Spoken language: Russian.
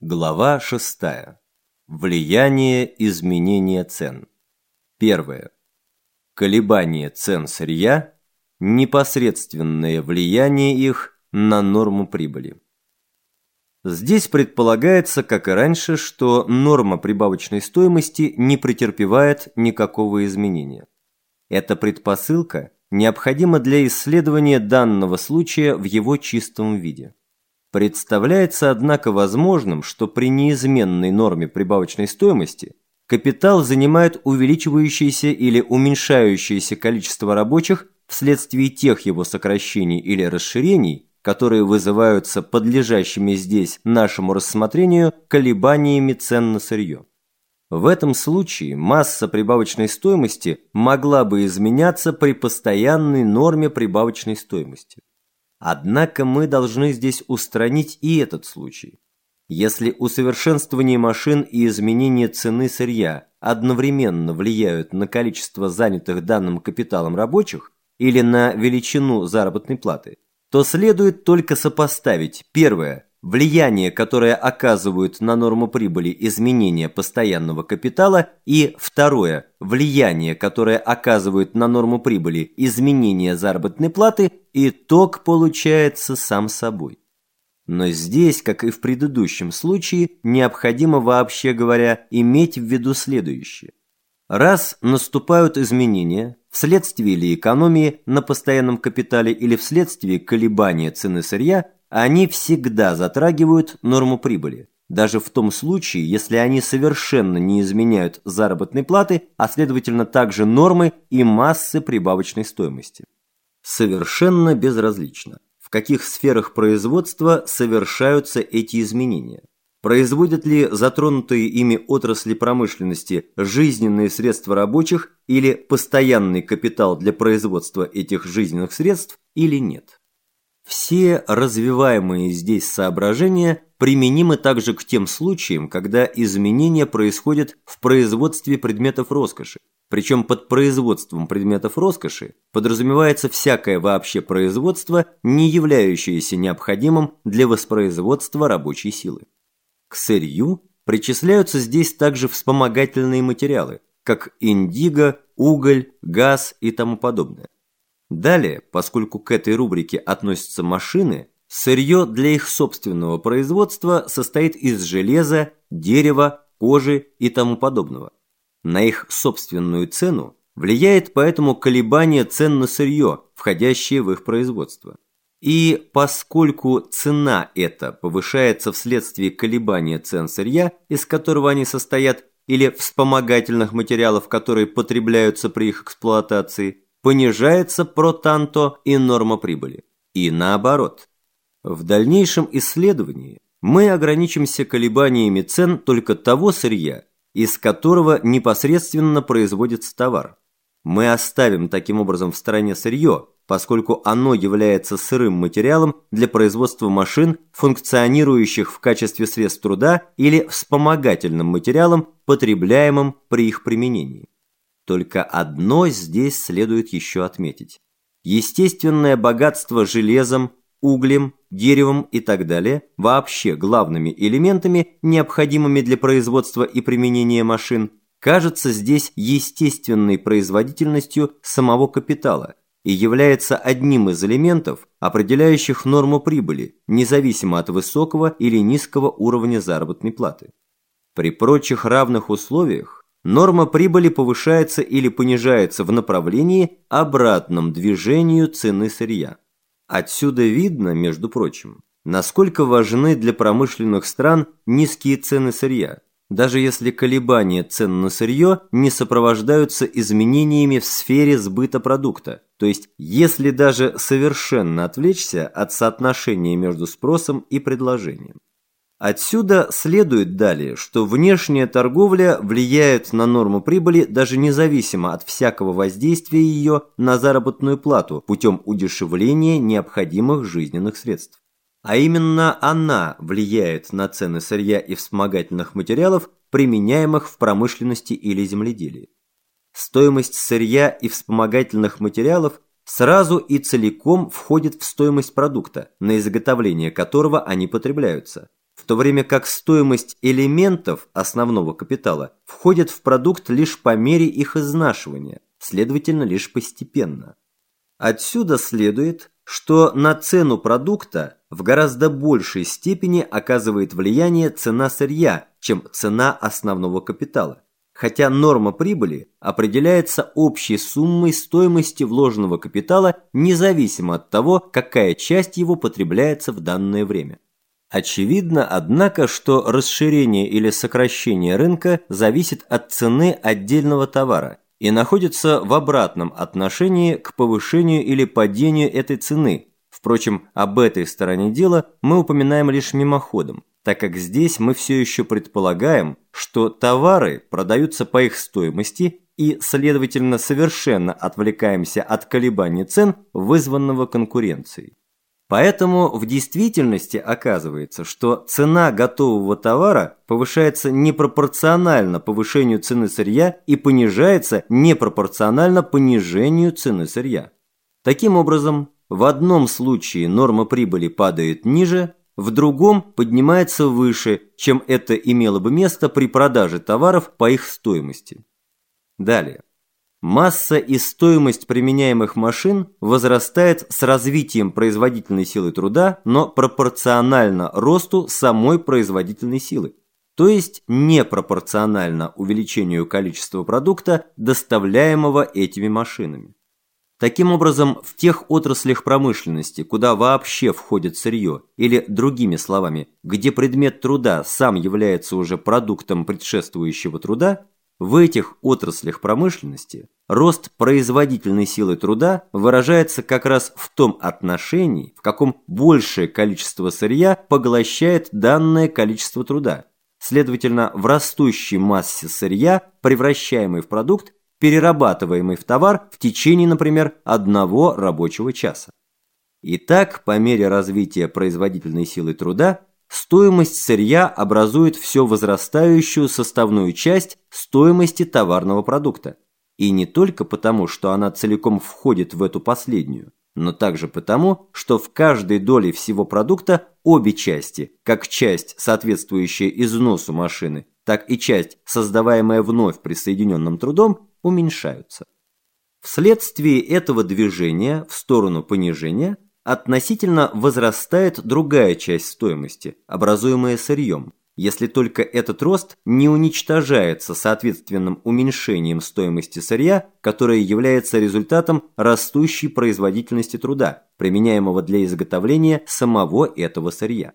Глава 6. Влияние изменения цен. Первое. Колебание цен сырья, непосредственное влияние их на норму прибыли. Здесь предполагается, как и раньше, что норма прибавочной стоимости не претерпевает никакого изменения. Эта предпосылка необходима для исследования данного случая в его чистом виде. Представляется, однако, возможным, что при неизменной норме прибавочной стоимости капитал занимает увеличивающееся или уменьшающееся количество рабочих вследствие тех его сокращений или расширений, которые вызываются подлежащими здесь нашему рассмотрению колебаниями цен на сырье. В этом случае масса прибавочной стоимости могла бы изменяться при постоянной норме прибавочной стоимости. Однако мы должны здесь устранить и этот случай. Если усовершенствование машин и изменение цены сырья одновременно влияют на количество занятых данным капиталом рабочих или на величину заработной платы, то следует только сопоставить первое влияние, которое оказывают на норму прибыли изменения постоянного капитала, и второе, влияние, которое оказывают на норму прибыли изменения заработной платы, итог получается сам собой. Но здесь, как и в предыдущем случае, необходимо вообще говоря иметь в виду следующее. Раз наступают изменения, вследствие или экономии на постоянном капитале или вследствие колебания цены сырья, они всегда затрагивают норму прибыли, даже в том случае, если они совершенно не изменяют заработной платы, а следовательно также нормы и массы прибавочной стоимости. Совершенно безразлично, в каких сферах производства совершаются эти изменения. Производят ли затронутые ими отрасли промышленности жизненные средства рабочих или постоянный капитал для производства этих жизненных средств или нет. Все развиваемые здесь соображения применимы также к тем случаям, когда изменения происходят в производстве предметов роскоши. Причем под производством предметов роскоши подразумевается всякое вообще производство, не являющееся необходимым для воспроизводства рабочей силы. К сырью причисляются здесь также вспомогательные материалы, как индиго, уголь, газ и тому подобное. Далее, поскольку к этой рубрике относятся машины, сырье для их собственного производства состоит из железа, дерева, кожи и тому подобного. На их собственную цену влияет поэтому колебание цен на сырье, входящее в их производство. И поскольку цена эта повышается вследствие колебания цен сырья, из которого они состоят, или вспомогательных материалов, которые потребляются при их эксплуатации, понижается протанто и норма прибыли. И наоборот. В дальнейшем исследовании мы ограничимся колебаниями цен только того сырья, из которого непосредственно производится товар. Мы оставим таким образом в стороне сырье, поскольку оно является сырым материалом для производства машин, функционирующих в качестве средств труда или вспомогательным материалом, потребляемым при их применении. Только одно здесь следует еще отметить. Естественное богатство железом, углем, деревом и так далее, вообще главными элементами, необходимыми для производства и применения машин, кажется здесь естественной производительностью самого капитала и является одним из элементов, определяющих норму прибыли, независимо от высокого или низкого уровня заработной платы. При прочих равных условиях норма прибыли повышается или понижается в направлении обратном движению цены сырья. Отсюда видно, между прочим, насколько важны для промышленных стран низкие цены сырья, даже если колебания цен на сырье не сопровождаются изменениями в сфере сбыта продукта, то есть если даже совершенно отвлечься от соотношения между спросом и предложением. Отсюда следует далее, что внешняя торговля влияет на норму прибыли даже независимо от всякого воздействия ее на заработную плату путем удешевления необходимых жизненных средств. А именно она влияет на цены сырья и вспомогательных материалов, применяемых в промышленности или земледелии. Стоимость сырья и вспомогательных материалов сразу и целиком входит в стоимость продукта, на изготовление которого они потребляются в то время как стоимость элементов основного капитала входит в продукт лишь по мере их изнашивания, следовательно, лишь постепенно. Отсюда следует, что на цену продукта в гораздо большей степени оказывает влияние цена сырья, чем цена основного капитала хотя норма прибыли определяется общей суммой стоимости вложенного капитала независимо от того, какая часть его потребляется в данное время. Очевидно, однако, что расширение или сокращение рынка зависит от цены отдельного товара и находится в обратном отношении к повышению или падению этой цены. Впрочем, об этой стороне дела мы упоминаем лишь мимоходом так как здесь мы все еще предполагаем, что товары продаются по их стоимости и, следовательно, совершенно отвлекаемся от колебаний цен, вызванного конкуренцией. Поэтому в действительности оказывается, что цена готового товара повышается непропорционально повышению цены сырья и понижается непропорционально понижению цены сырья. Таким образом, в одном случае норма прибыли падает ниже, в другом поднимается выше, чем это имело бы место при продаже товаров по их стоимости. Далее. Масса и стоимость применяемых машин возрастает с развитием производительной силы труда, но пропорционально росту самой производительной силы, то есть непропорционально увеличению количества продукта, доставляемого этими машинами. Таким образом, в тех отраслях промышленности, куда вообще входит сырье, или, другими словами, где предмет труда сам является уже продуктом предшествующего труда, в этих отраслях промышленности рост производительной силы труда выражается как раз в том отношении, в каком большее количество сырья поглощает данное количество труда. Следовательно, в растущей массе сырья, превращаемой в продукт, перерабатываемый в товар в течение, например, одного рабочего часа. Итак, по мере развития производительной силы труда, стоимость сырья образует все возрастающую составную часть стоимости товарного продукта. И не только потому, что она целиком входит в эту последнюю, но также потому, что в каждой доле всего продукта обе части, как часть, соответствующая износу машины, так и часть, создаваемая вновь присоединенным трудом, уменьшаются. Вследствие этого движения в сторону понижения относительно возрастает другая часть стоимости, образуемая сырьем, если только этот рост не уничтожается соответственным уменьшением стоимости сырья, которое является результатом растущей производительности труда, применяемого для изготовления самого этого сырья.